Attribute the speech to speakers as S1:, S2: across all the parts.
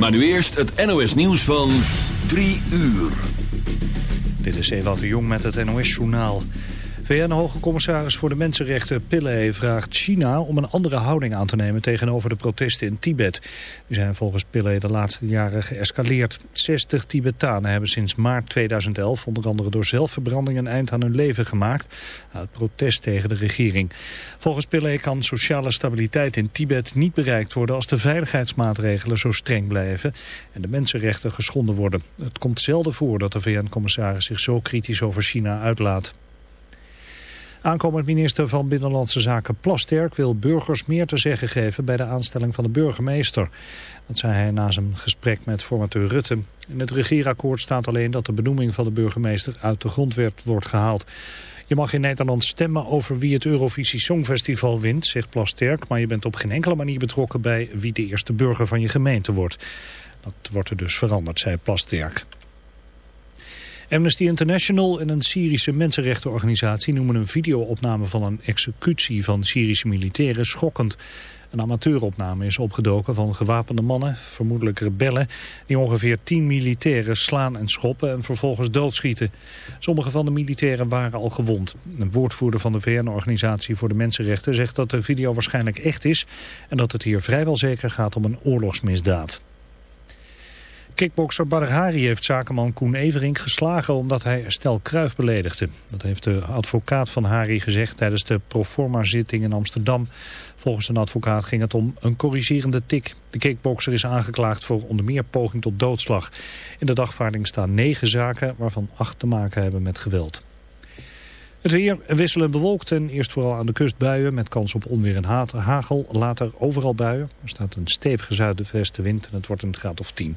S1: Maar nu eerst het NOS nieuws van 3 uur.
S2: Dit is Ewout de Jong met het NOS-journaal. VN-hoge commissaris voor de Mensenrechten Pillay vraagt China om een andere houding aan te nemen tegenover de protesten in Tibet. Die zijn volgens Pillay de laatste jaren geëscaleerd. 60 Tibetanen hebben sinds maart 2011 onder andere door zelfverbranding een eind aan hun leven gemaakt uit protest tegen de regering. Volgens Pillay kan sociale stabiliteit in Tibet niet bereikt worden als de veiligheidsmaatregelen zo streng blijven en de mensenrechten geschonden worden. Het komt zelden voor dat de VN-commissaris zich zo kritisch over China uitlaat. Aankomend minister van Binnenlandse Zaken Plasterk wil burgers meer te zeggen geven bij de aanstelling van de burgemeester. Dat zei hij na zijn gesprek met formateur Rutte. In het regeerakkoord staat alleen dat de benoeming van de burgemeester uit de grondwet wordt gehaald. Je mag in Nederland stemmen over wie het Eurovisie Songfestival wint, zegt Plasterk. Maar je bent op geen enkele manier betrokken bij wie de eerste burger van je gemeente wordt. Dat wordt er dus veranderd, zei Plasterk. Amnesty International en een Syrische mensenrechtenorganisatie noemen een videoopname van een executie van Syrische militairen schokkend. Een amateuropname is opgedoken van gewapende mannen, vermoedelijk rebellen, die ongeveer tien militairen slaan en schoppen en vervolgens doodschieten. Sommige van de militairen waren al gewond. Een woordvoerder van de VN-organisatie voor de Mensenrechten zegt dat de video waarschijnlijk echt is en dat het hier vrijwel zeker gaat om een oorlogsmisdaad. Kickbokser Badr Hari heeft zakenman Koen Everink geslagen omdat hij Stel Kruif beledigde. Dat heeft de advocaat van Hari gezegd tijdens de proforma-zitting in Amsterdam. Volgens een advocaat ging het om een corrigerende tik. De kickbokser is aangeklaagd voor onder meer poging tot doodslag. In de dagvaarding staan negen zaken waarvan acht te maken hebben met geweld. Het weer wisselen bewolkt en eerst vooral aan de kust buien met kans op onweer en hagel. Later overal buien. Er staat een stevige zuidwestenwind en het wordt een graad of 10.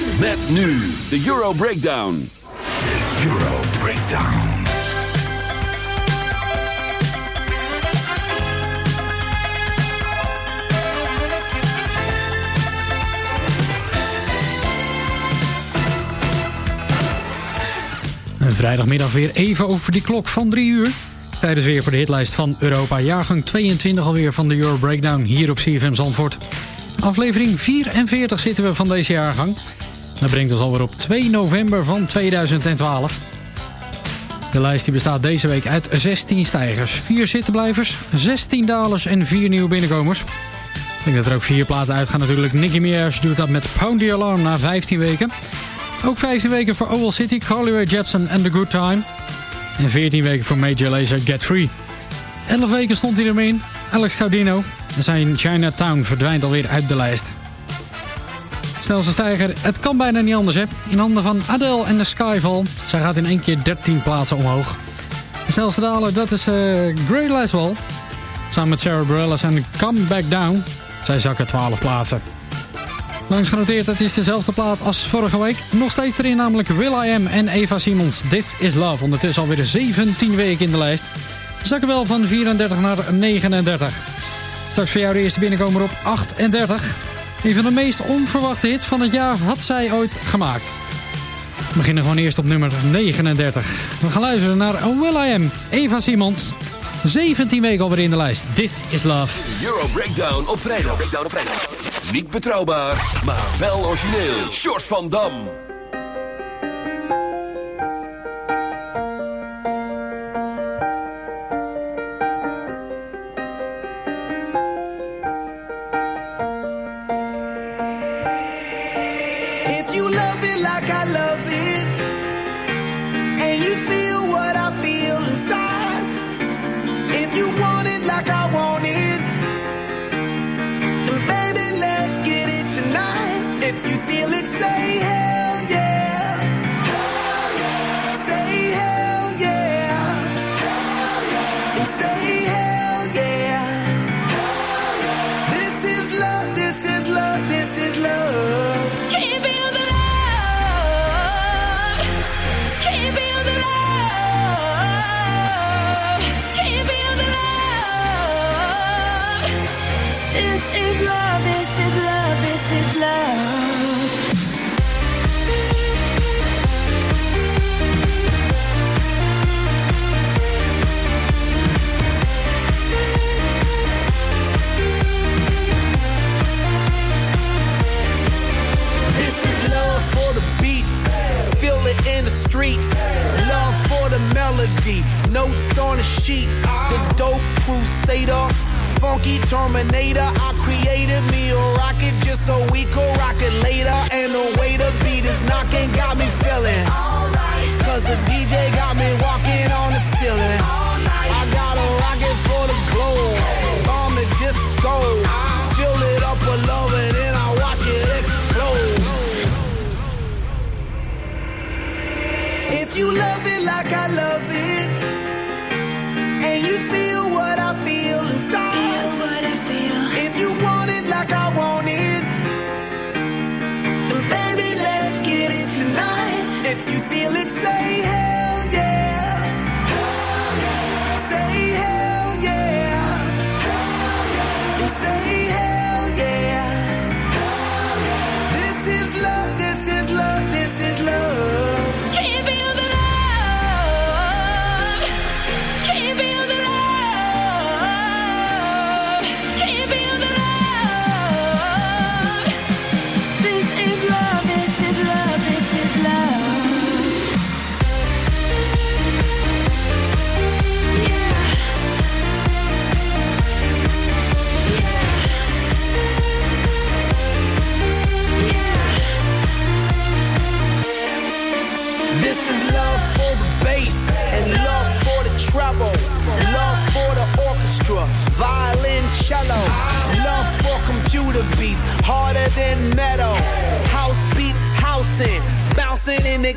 S1: Met nu de Euro Breakdown.
S3: Euro Breakdown.
S4: Een vrijdagmiddag weer even over die klok van 3 uur. Tijdens weer voor de hitlijst van Europa. Jaargang 22 alweer van de Euro Breakdown hier op CFM Zandvoort. Aflevering 44 zitten we van deze jaargang. Dat brengt ons alweer op 2 november van 2012. De lijst die bestaat deze week uit 16 stijgers, 4 zittenblijvers, 16 dalers en 4 nieuwe binnenkomers. Ik denk dat er ook vier platen uitgaan natuurlijk. Nicky Minaj doet dat met Pound the Alarm na 15 weken. Ook 15 weken voor Owl City, Carly Rae Jepsen and The Good Time. En 14 weken voor Major Lazer Get Free. 11 weken stond hij ermee in. Alex Gaudino. En zijn Chinatown verdwijnt alweer uit de lijst. Snelste stijger, het kan bijna niet anders hè. In handen van Adele en de Skyfall. Zij gaat in één keer 13 plaatsen omhoog. De snelste daler, dat is uh, Gray Laswell. Samen met Sarah Bareilles en Come Back Down. Zij zakken 12 plaatsen. Langs genoteerd, het is dezelfde plaat als vorige week. Nog steeds erin namelijk Will I Am en Eva Simons. This is Love. Ondertussen alweer 17 weken in de lijst. Zakken wel van 34 naar 39. Straks voor jou de eerste binnenkomer op 38. Een van de meest onverwachte hits van het jaar had zij ooit gemaakt. We beginnen gewoon eerst op nummer 39. We gaan luisteren naar Will I Am, Eva Simons. 17 weken alweer in de lijst. This is Love.
S5: Euro Breakdown op vrijdag. Breakdown op vrijdag. Niet betrouwbaar, maar wel origineel. Short van Dam.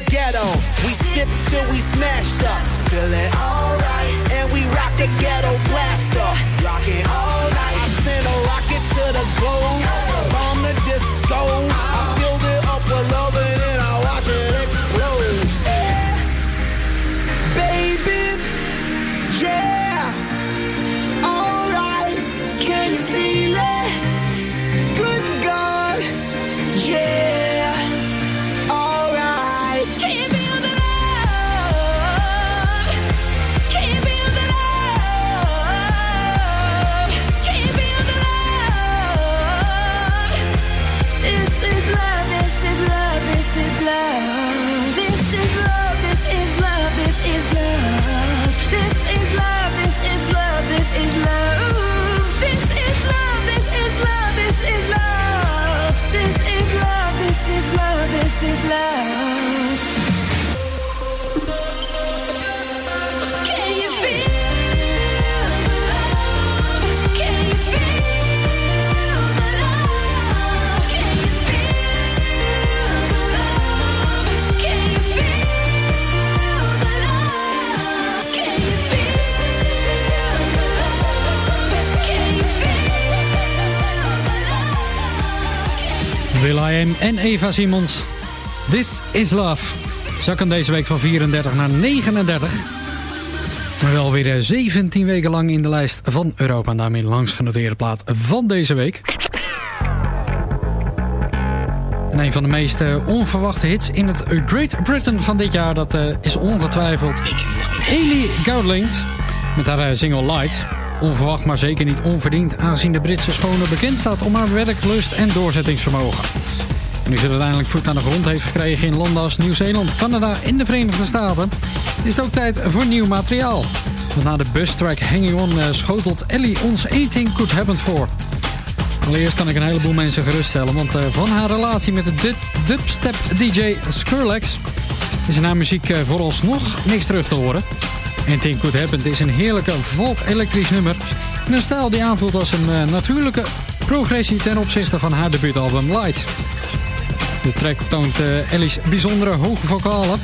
S6: Ghetto. We sip till we smashed up, feeling alright, and we rock the ghetto blaster, rocking all night. I send a rocket to the globe,
S4: en Eva Simons. This is Love. Zakken deze week van 34 naar 39. Maar wel weer 17 weken lang in de lijst van Europa. En daarmee langs genoteerde plaat van deze week. En een van de meest uh, onverwachte hits in het Great Britain van dit jaar... dat uh, is ongetwijfeld Ellie Goulding met haar single Lights. Onverwacht, maar zeker niet onverdiend... aangezien de Britse schone bekend staat om haar werklust en doorzettingsvermogen. Nu ze uiteindelijk voet aan de grond heeft gekregen in landen als Nieuw-Zeeland, Canada en de Verenigde Staten... is het ook tijd voor nieuw materiaal. Want na de bustrack Hanging On schotelt Ellie ons 18 Could Happen voor... Allereerst kan ik een heleboel mensen geruststellen, want uh, van haar relatie met de dubstep DJ Skrillex is in haar muziek uh, vooralsnog niks terug te horen. En Think Could Happen is een heerlijke folk-elektrisch nummer in een stijl die aanvoelt als een natuurlijke progressie ten opzichte van haar debuutalbum Light. De track toont Ellie's bijzondere hoge vocalen,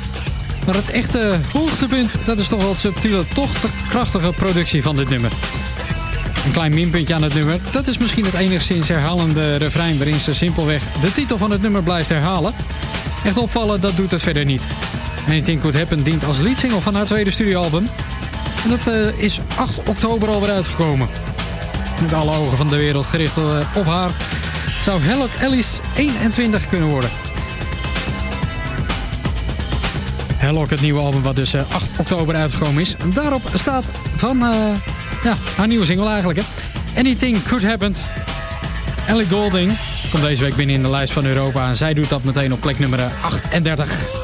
S4: maar het echte hoogtepunt dat is toch wel subtiele, toch krachtige productie van dit nummer. Een klein minpuntje aan het nummer. Dat is misschien het enigszins herhalende refrein... waarin ze simpelweg de titel van het nummer blijft herhalen. Echt opvallen, dat doet het verder niet. Anything Could Happen dient als leadsingle van haar tweede studioalbum. En dat uh, is 8 oktober alweer uitgekomen. Met alle ogen van de wereld gericht uh, op haar... zou Hello Alice 21 kunnen worden. Hello, het nieuwe album wat dus uh, 8 oktober uitgekomen is. Daarop staat van ja, haar nieuwe single eigenlijk, hè. Anything Could Happen. Ellie Golding komt deze week binnen in de lijst van Europa. En zij doet dat meteen op plek nummer 38.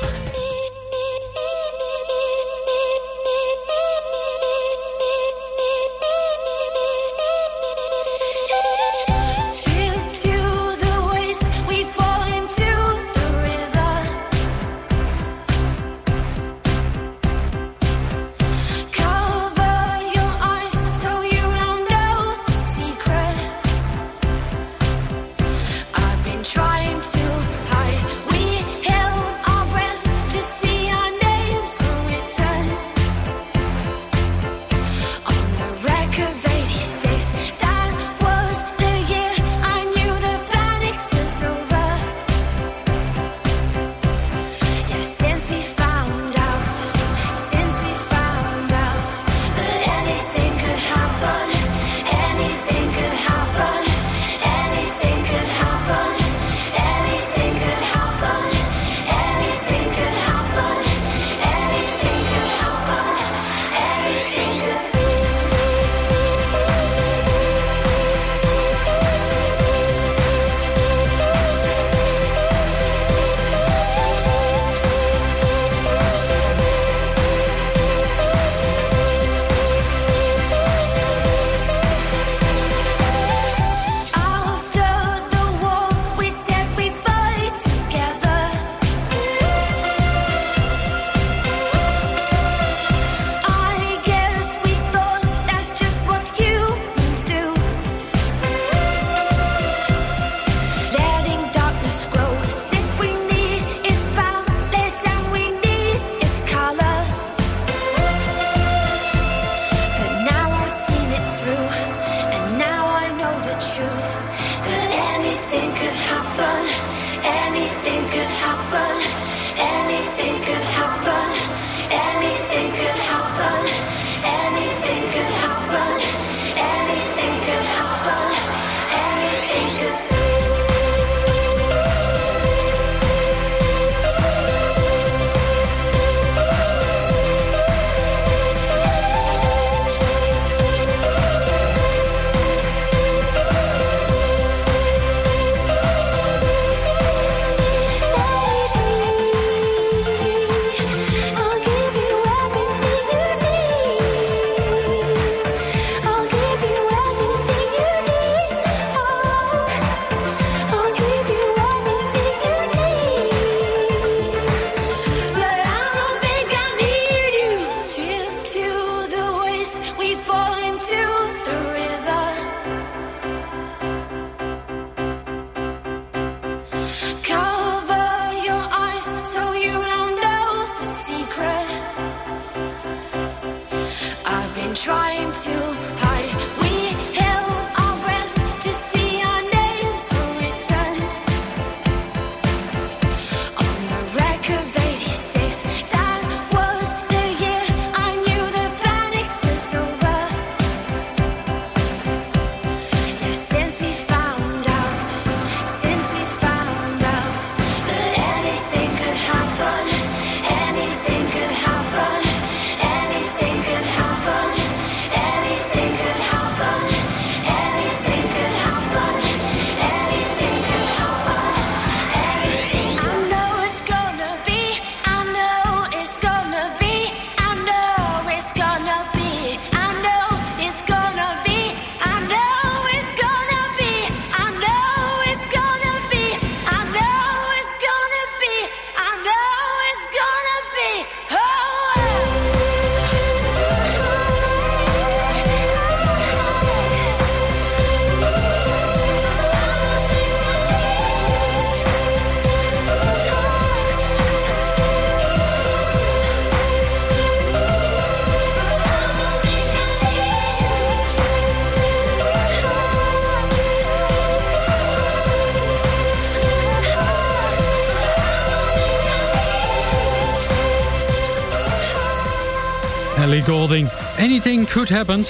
S4: Could happen.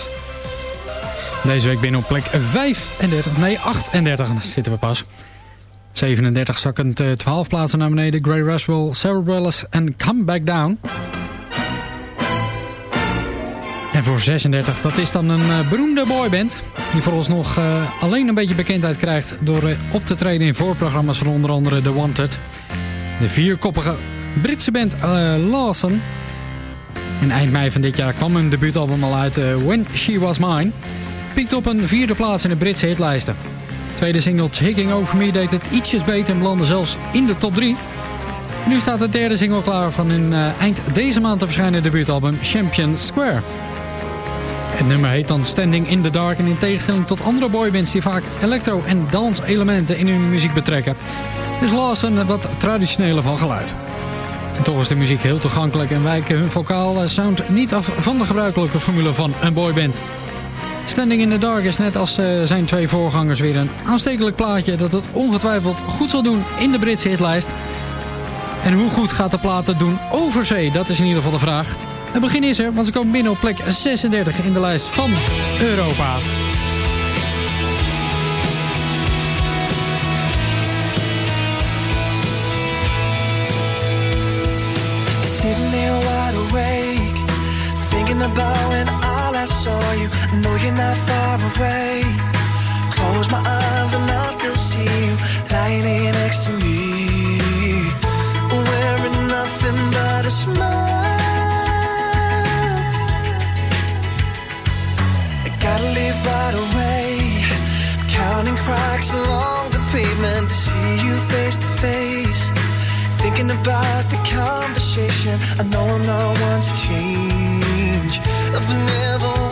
S4: Deze week binnen op plek 35, nee 38, daar zitten we pas. 37 zakkend 12 eh, plaatsen naar beneden. Gray Raswell, Cerebrellus en Come Back Down. En voor 36, dat is dan een uh, beroemde boyband. Die vooralsnog uh, alleen een beetje bekendheid krijgt door uh, op te treden in voorprogramma's van onder andere The Wanted. De vierkoppige Britse band Lawson. En eind mei van dit jaar kwam hun debuutalbum al uit When She Was Mine. Piekt op een vierde plaats in de Britse hitlijsten. Tweede single Taking Over Me deed het ietsjes beter en belandde zelfs in de top 3. Nu staat de derde single klaar van hun eind deze maand te verschijnen debuutalbum Champion Square. Het nummer heet dan Standing in the Dark en in tegenstelling tot andere boybands die vaak electro- en dance-elementen in hun muziek betrekken, is Lawson wat traditionele van geluid. Toch is de muziek heel toegankelijk en wijken hun vocaal sound niet af van de gebruikelijke formule van een boyband. Standing in the Dark is net als uh, zijn twee voorgangers weer een aanstekelijk plaatje dat het ongetwijfeld goed zal doen in de Britse hitlijst. En hoe goed gaat de plaat doen over zee? Dat is in ieder geval de vraag. Het begin is er, want ze komen binnen op plek 36 in de lijst van Europa.
S7: Thinking about when I last saw you I know you're not far away Close my eyes and I still see you Lying here next to me Wearing nothing but a smile I Gotta leave right away. Counting cracks along the pavement to see you face to face. Thinking about the conversation. I know I'm not one to change. I've never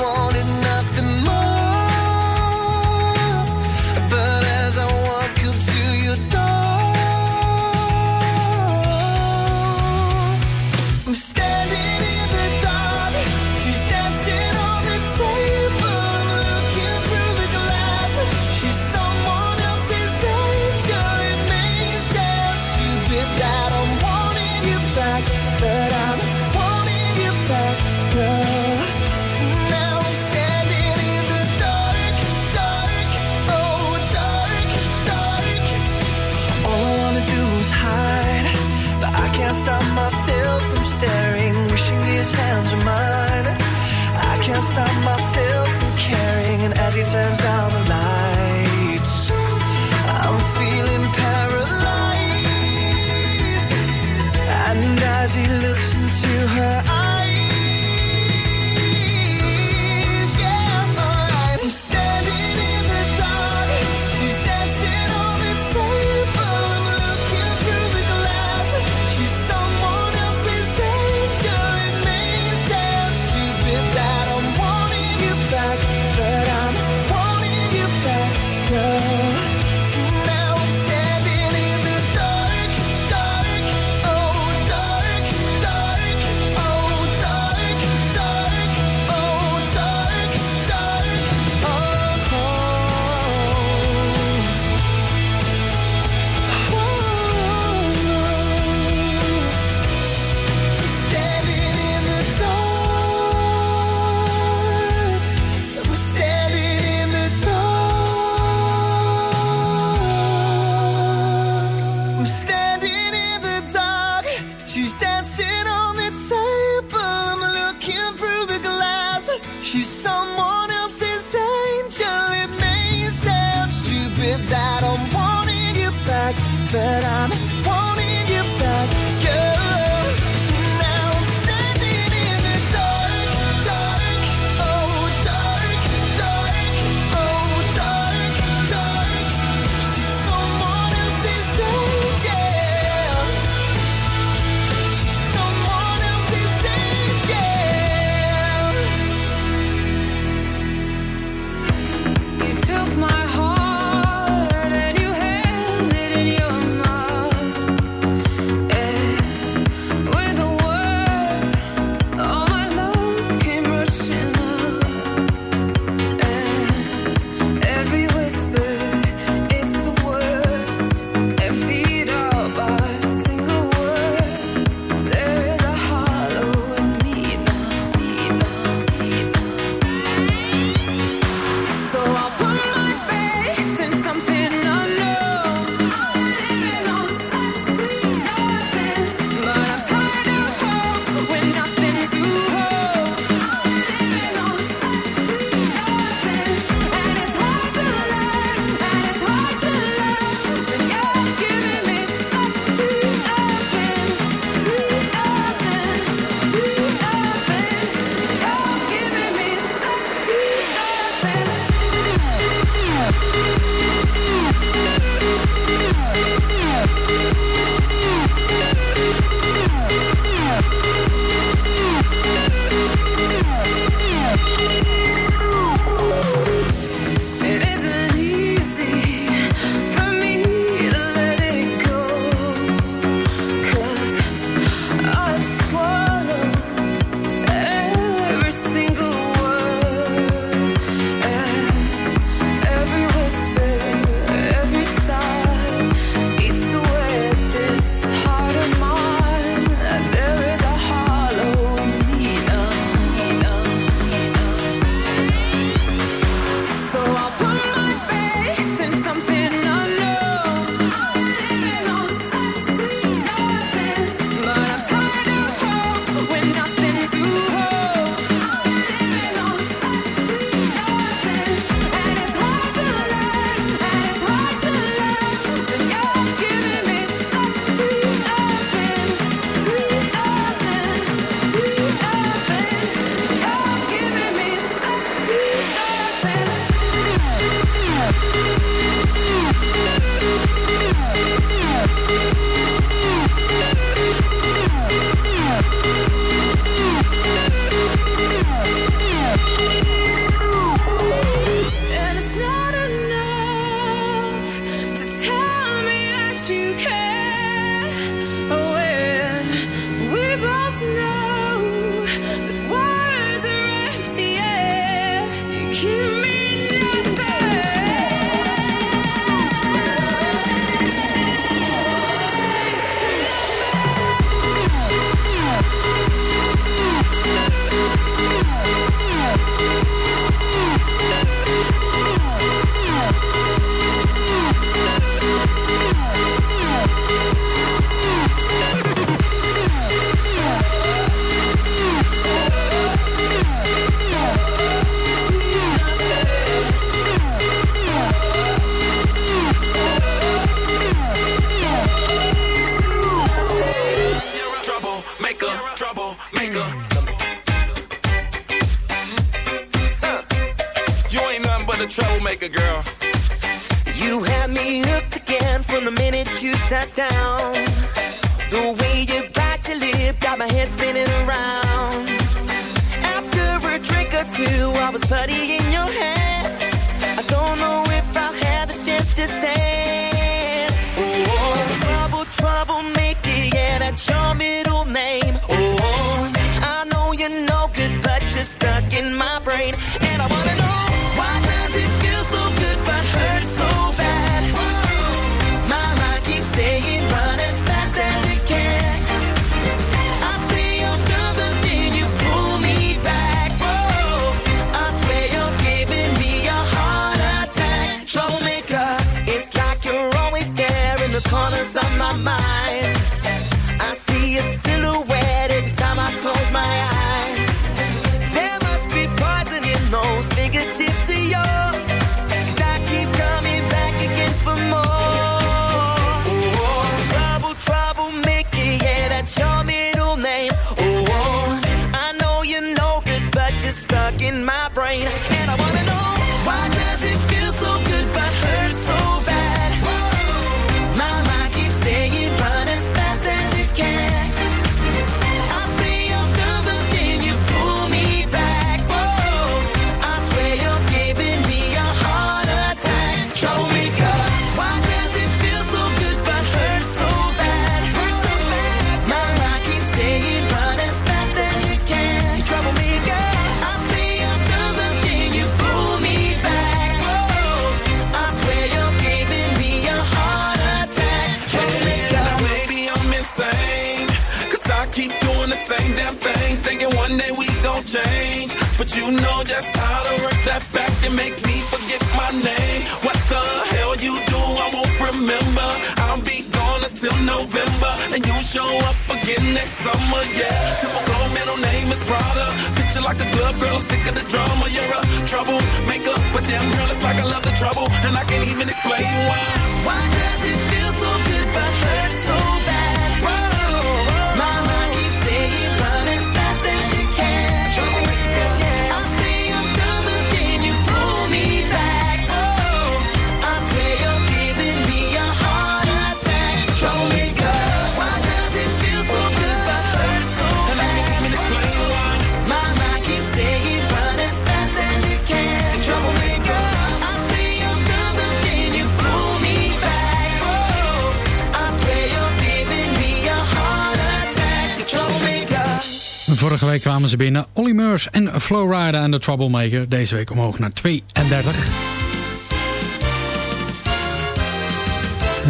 S4: Flowrider en The Troublemaker. Deze week omhoog naar 32.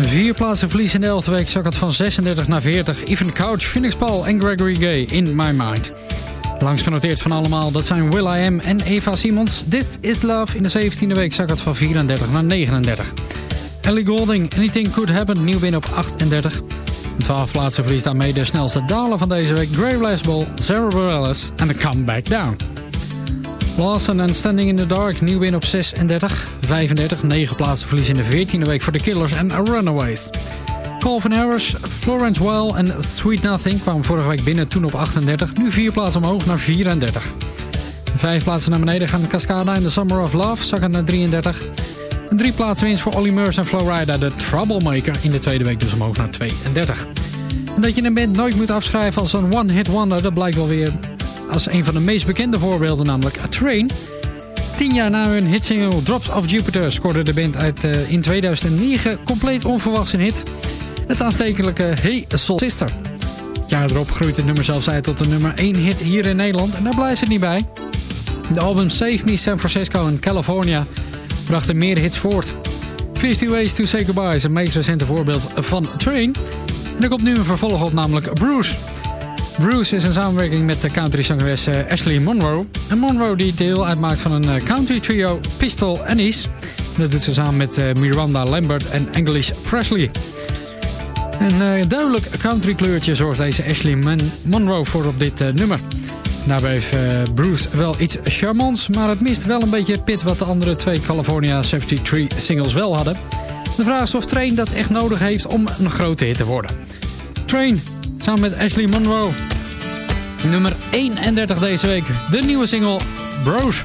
S4: Vier plaatsen verlies in de elfde week zak het van 36 naar 40. Even Couch, Phoenix Paul en Gregory Gay in My Mind. Langs genoteerd van allemaal, dat zijn Will.i.am en Eva Simons. This is Love in de 17e week zak het van 34 naar 39. Ellie Golding, Anything Could Happen, nieuw binnen op 38. De 12 plaatsen verliest daarmee de snelste daler van deze week. Grave Lasball, Sarah Bareilles en The Come Back Down. Lawson en Standing in the Dark, nieuw binnen op 36. 35, 9 plaatsen verlies in de 14e week voor de Killers en Runaways. Calvin Harris, Florence Well en Sweet Nothing kwamen vorige week binnen, toen op 38. Nu 4 plaatsen omhoog naar 34. Vijf plaatsen naar beneden gaan Cascada en The Summer of Love, zakken naar 33. Een drie plaatsen winst voor Olly Murs en Flowrider, de Troublemaker, in de tweede week dus omhoog naar 32. En dat je een band nooit moet afschrijven als een one-hit wonder, dat blijkt wel weer als een van de meest bekende voorbeelden, namelijk Train. Tien jaar na hun hitsingle Drops of Jupiter scoorde de band uit, eh, in 2009 compleet onverwachts een hit. Het aanstekelijke Hey Soul Sister. Het jaar erop groeit het nummer zelfs uit tot de nummer 1 hit hier in Nederland en daar blijft het niet bij. De album Save Me San Francisco en California brachten meer hits voort. 50 Ways to Say Goodbye is het meest recente voorbeeld van Train. En er komt nu een vervolg op, namelijk Bruce. Bruce is een samenwerking met de country-zangeres eh, Ashley Monroe. En Monroe die deel uitmaakt van een eh, country trio Pistol Annie's. Dat doet ze samen met eh, Miranda Lambert en English Presley. Een duidelijk country kleurtje zorgt deze Ashley Mon Monroe voor op dit nummer. Daarbij heeft Bruce wel iets charmants, maar het mist wel een beetje pit wat de andere twee California 73 singles wel hadden. De vraag is of Train dat echt nodig heeft om een grote hit te worden. Train, samen met Ashley Monroe. Nummer 31 deze week, de nieuwe single Bros.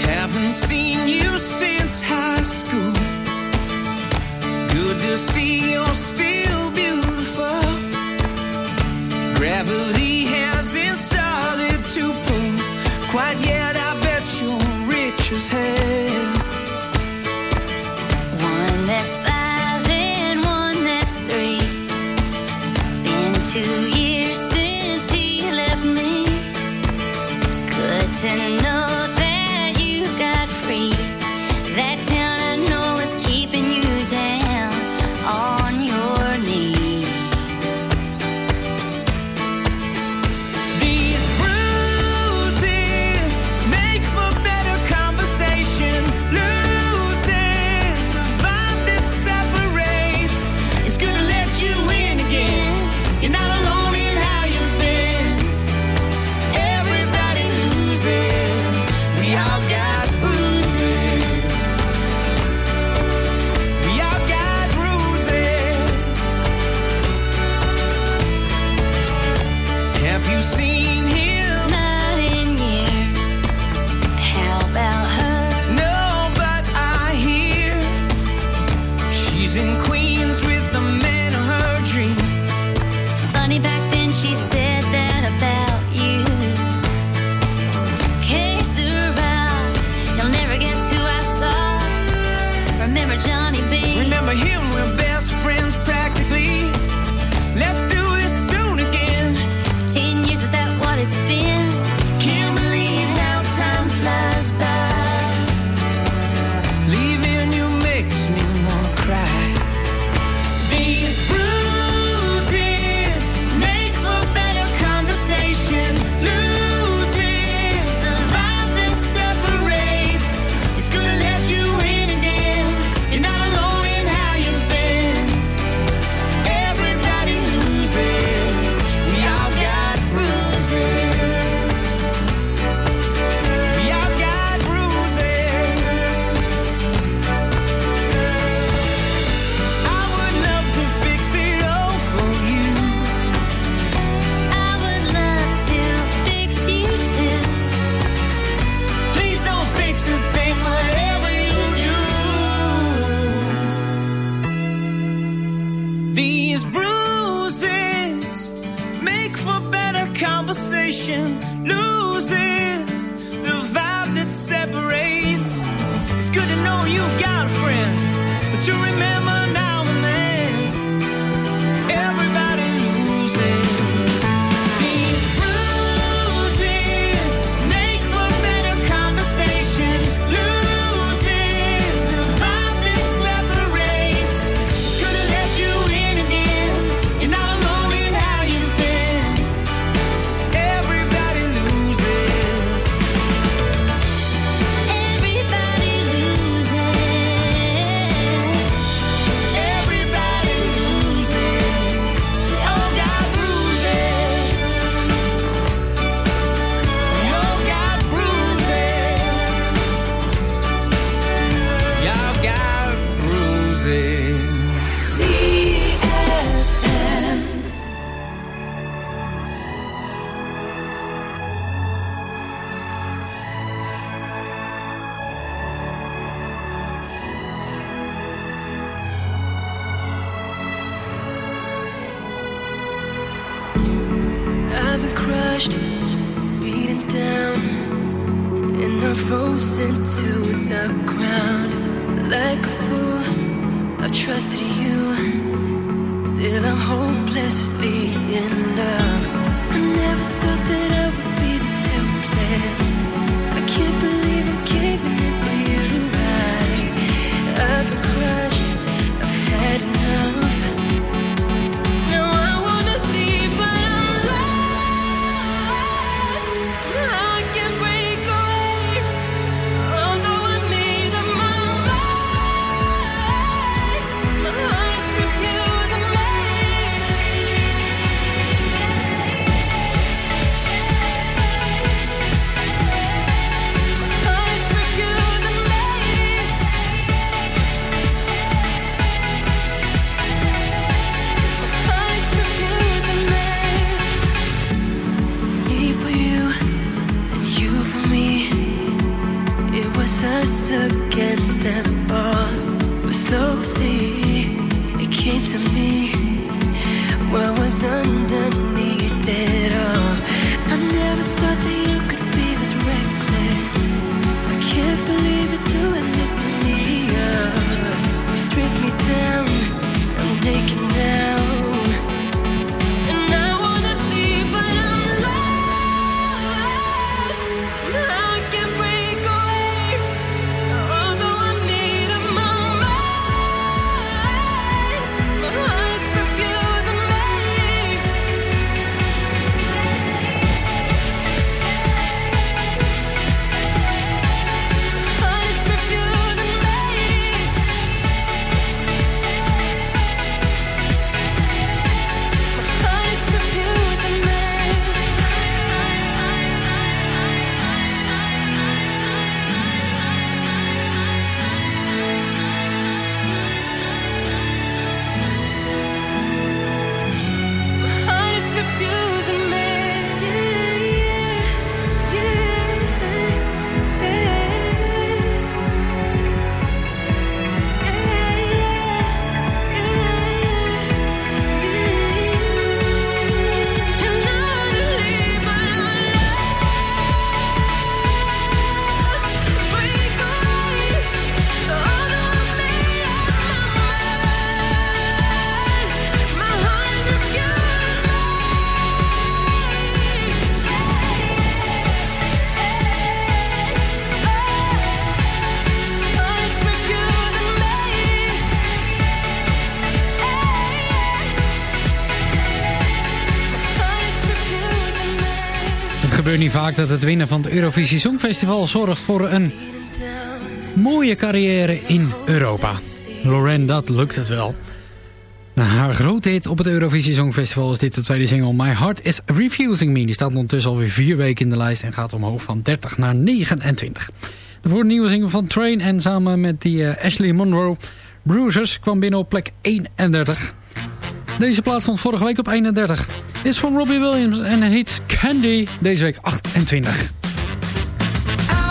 S6: Haven't seen you since high school. Good to see you're still
S7: beautiful. Gravity crushed, beaten down, and I'm frozen to the ground. Like a fool, I've trusted you. Still, I'm hopelessly in love. I never
S4: vaak dat het winnen van het Eurovisie Songfestival zorgt voor een mooie carrière in Europa. Lorraine, dat lukt het wel. Na haar grote hit op het Eurovisie Songfestival is dit de tweede single My Heart is Refusing Me. Die staat ondertussen alweer vier weken in de lijst en gaat omhoog van 30 naar 29. Voor een nieuwe single van Train en samen met die eh, Ashley Monroe, Bruisers, kwam binnen op plek 31. Deze plaats stond vorige week op 31. Is van Robbie Williams en heet Candy. Deze week 28.
S7: I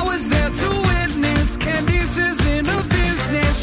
S7: was there to witness Candice's in her business.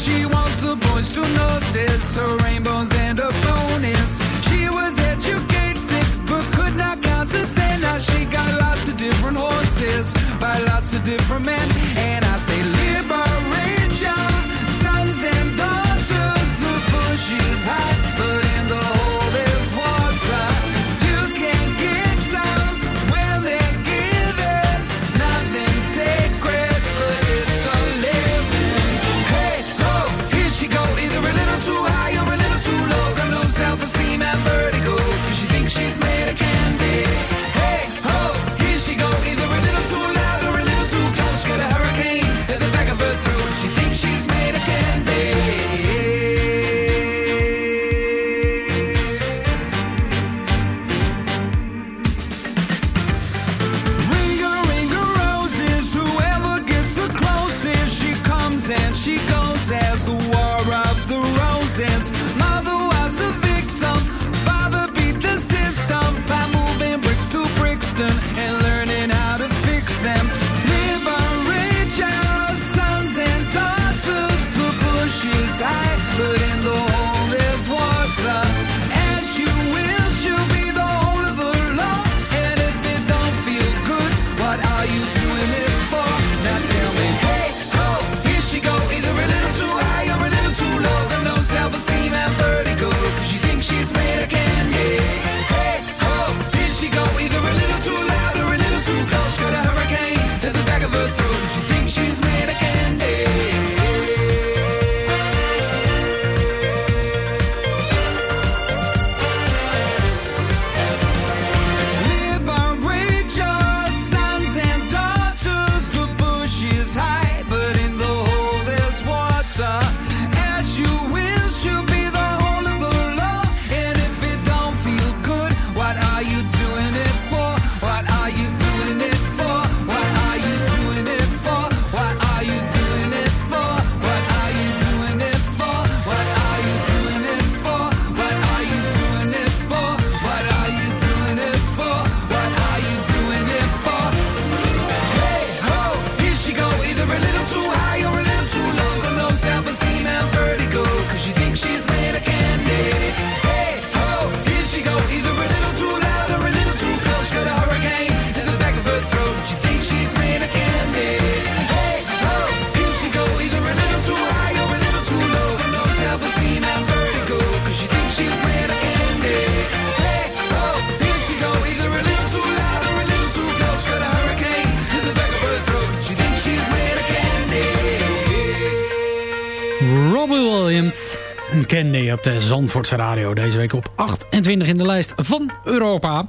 S4: De Zandvoortse Radio. Deze week op 28 in de lijst van Europa.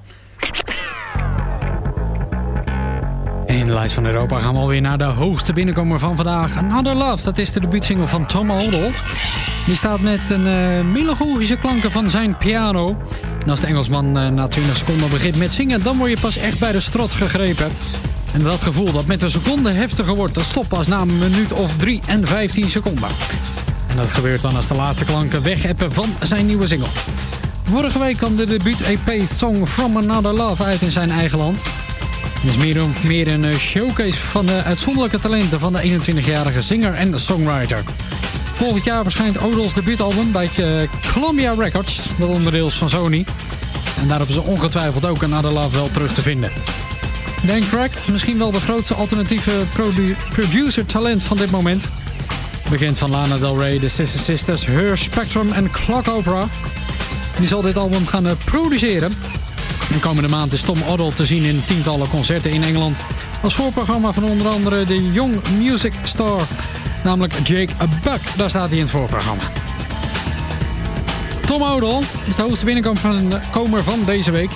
S4: En in de lijst van Europa gaan we alweer naar de hoogste binnenkomer van vandaag. Another Love, dat is de debuutsingle van Tom Odell. Die staat met een eh, melancholische klanken van zijn piano. En als de Engelsman eh, na 20 seconden begint met zingen... dan word je pas echt bij de strot gegrepen. En dat gevoel dat met een seconde heftiger wordt... dat stopt pas na een minuut of 3 en 15 seconden. En dat gebeurt dan als de laatste klanken wegappen van zijn nieuwe single. Vorige week kwam de debuut-EP Song From Another Love uit in zijn eigen land. Het is meer meer een eh, showcase van de uitzonderlijke talenten van de 21-jarige zanger en songwriter. Volgend jaar verschijnt Odell's debuutalbum bij eh, Columbia Records, dat onderdeel van Sony. En daarop is ongetwijfeld ook Another Love wel terug te vinden. Dan Craig, misschien wel de grootste alternatieve produ producer talent van dit moment begint van Lana Del Rey, de Sister Sisters, Her, Spectrum en Clock Opera. Die zal dit album gaan eh, produceren. De komende maand is Tom Oddle te zien in tientallen concerten in Engeland. Als voorprogramma van onder andere de Young Music Star, namelijk Jake Buck. Daar staat hij in het voorprogramma. Tom Oddle is de hoogste binnenkomer van deze week.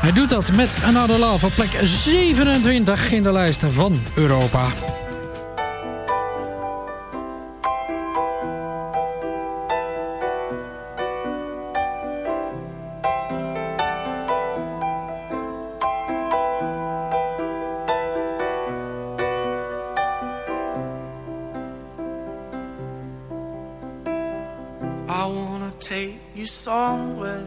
S4: Hij doet dat met Another Love op plek 27 in de lijst van Europa.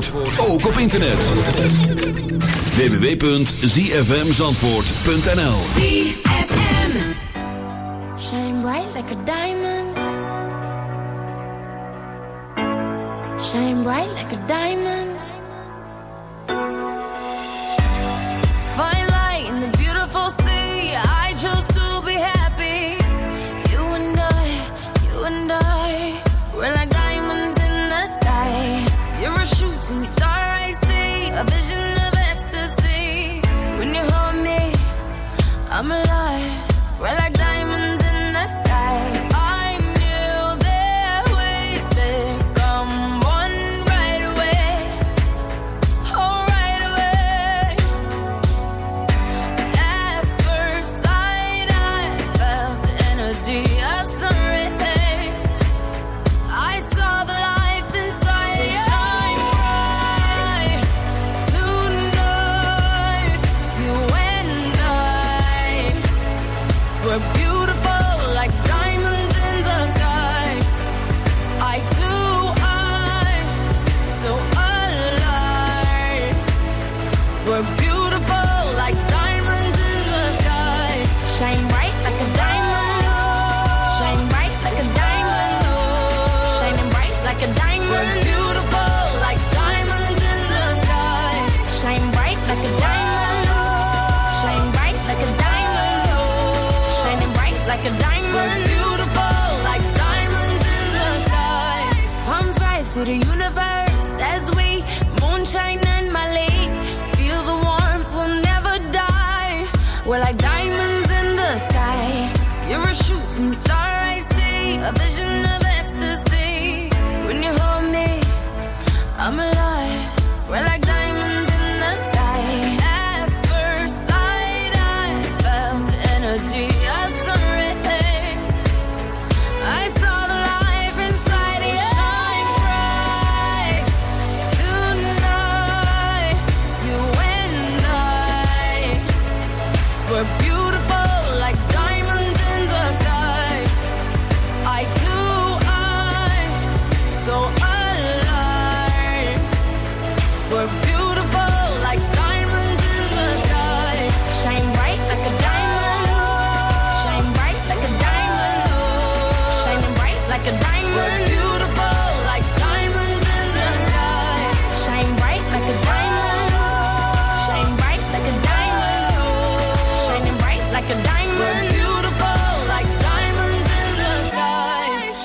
S1: Zandvoort, ook op internet. www.zfmzandvoort.nl
S8: ZFM Shine bright like a diamond. Shine bright like a diamond.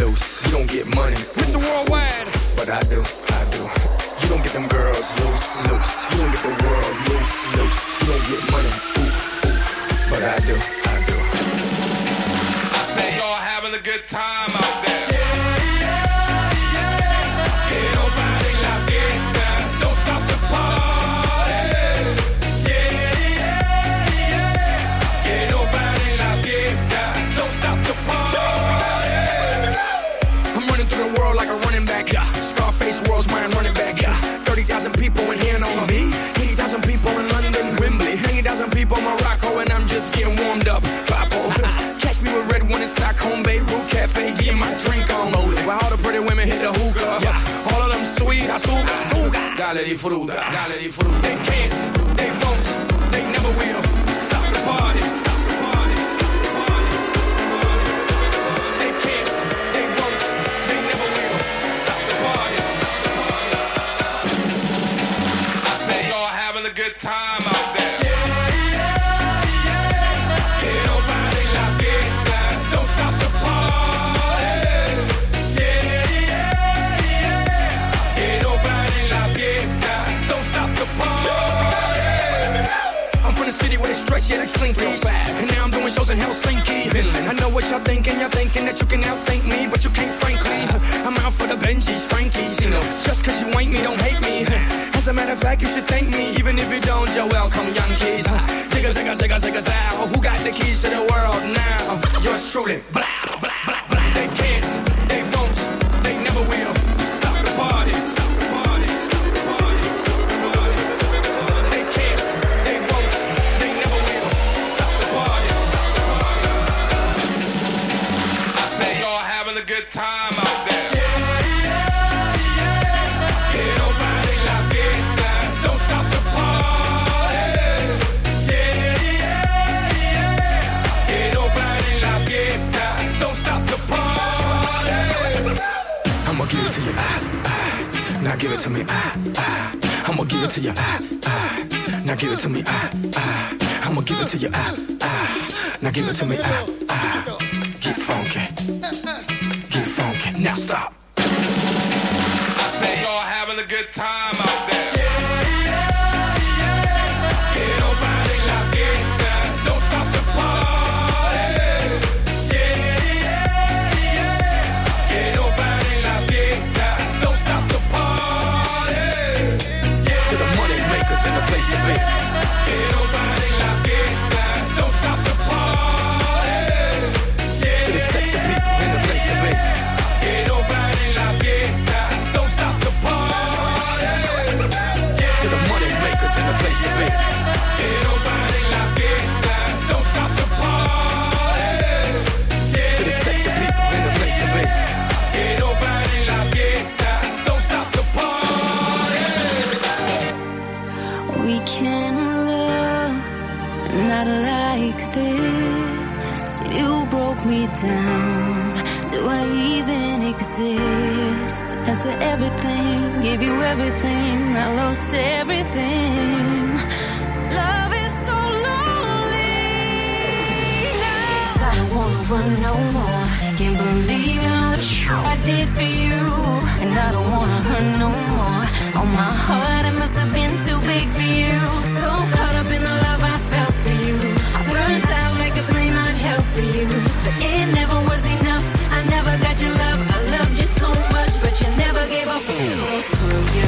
S9: loose. You don't get money. Mr. Worldwide. But I do, I do. You don't get them girls loose, loose. You don't get the disfruta. Dale, disfruta.
S10: Mr. Beat. After everything, gave you everything, I lost everything. Love is so lonely now. I don't wanna run no more. Can't believe in all the I did for you, and I don't wanna hurt no more. On my heart, it must have been too big for you. So caught up in the love I felt for you. I burned out like a flame I'd held for you, but it never was enough. I never got your love. So screw you.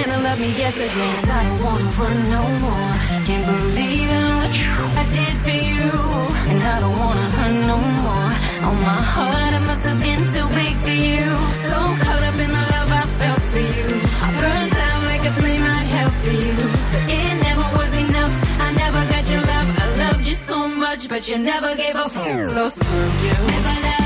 S10: To love me yesterday. I don't wanna run no more. Can't believe in what I did for you. And I don't wanna hurt no more. On my heart, it must have been too big for you. So caught up in the love I felt for you. I burned out like a flame I'd held for you. But it never was enough. I never got your love. I loved you so much, but you never gave a fuck. So screw you. Never loved,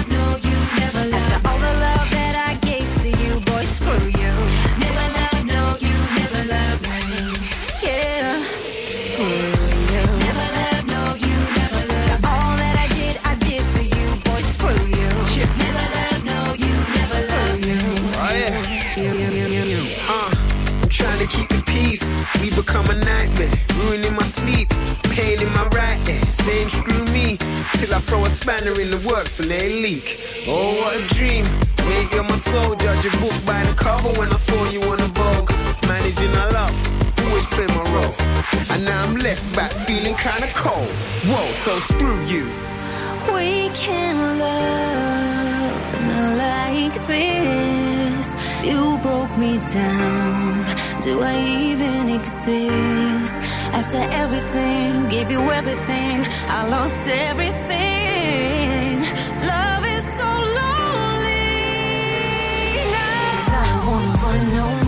S5: We become a nightmare. Ruining my sleep. Pain in my right ear. Saying screw me. Till I throw a spanner in the works and they leak. Oh, what a dream. Make you my soul. Judge a book by the cover when I saw you on the Vogue. Managing our love. Always play my role. And now I'm left back feeling kinda cold. Whoa, so screw you.
S10: We can love not like this. You broke me down. Do I even exist? After everything, gave you everything, I lost everything. Love is so lonely now. I don't wanna run no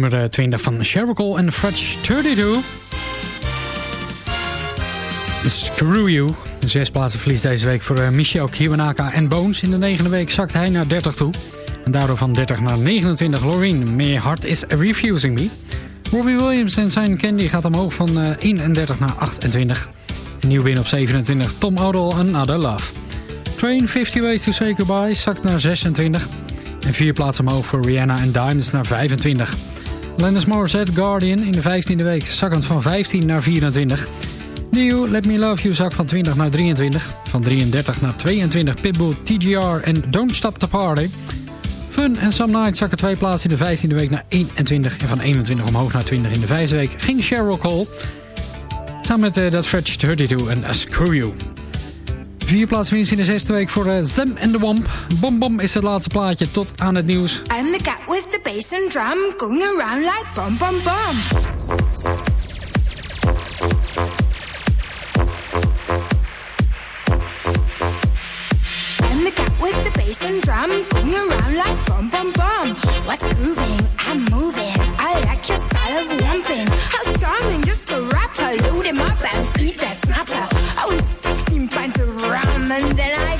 S4: nummer eh, 20 van Sheryl Cole en Fudge 32. Screw You. Zes plaatsen verlies deze week voor eh, Michel Kiwanaka en Bones. In de negende week zakt hij naar 30 toe. En daardoor van 30 naar 29. Loreen, Meer Heart is Refusing Me. Robbie Williams en zijn Candy gaat omhoog van eh, 31 naar 28. Nieuw win op 27. Tom Odell, Another Love. Train 50 Ways to Say Goodbye zakt naar 26. En vier plaatsen omhoog voor Rihanna en Diamonds naar 25. Lennis Morissette, Guardian in de 15e week zakkend van 15 naar 24. Nieuw Let Me Love You zak van 20 naar 23. Van 33 naar 22 Pitbull, TGR en Don't Stop the Party. Fun en Some Night zakken twee plaatsen in de 15e week naar 21. En van 21 omhoog naar 20 in de vijfde week ging Sheryl Cole. Samen met uh, dat Fetch 32 en Screw You. Vier plaatsen winst in de zesde week voor Zem en de Wamp. Bom Bom is het laatste plaatje tot aan het nieuws.
S11: I'm the cat with the bass and drum going around like bum bum bum. I'm the cat with the bass and drum going around like bum bum bum. What's grooving? I'm moving. I like your style of lumping. How charming, just a rapper. Load him up and beat that snapper. I and then I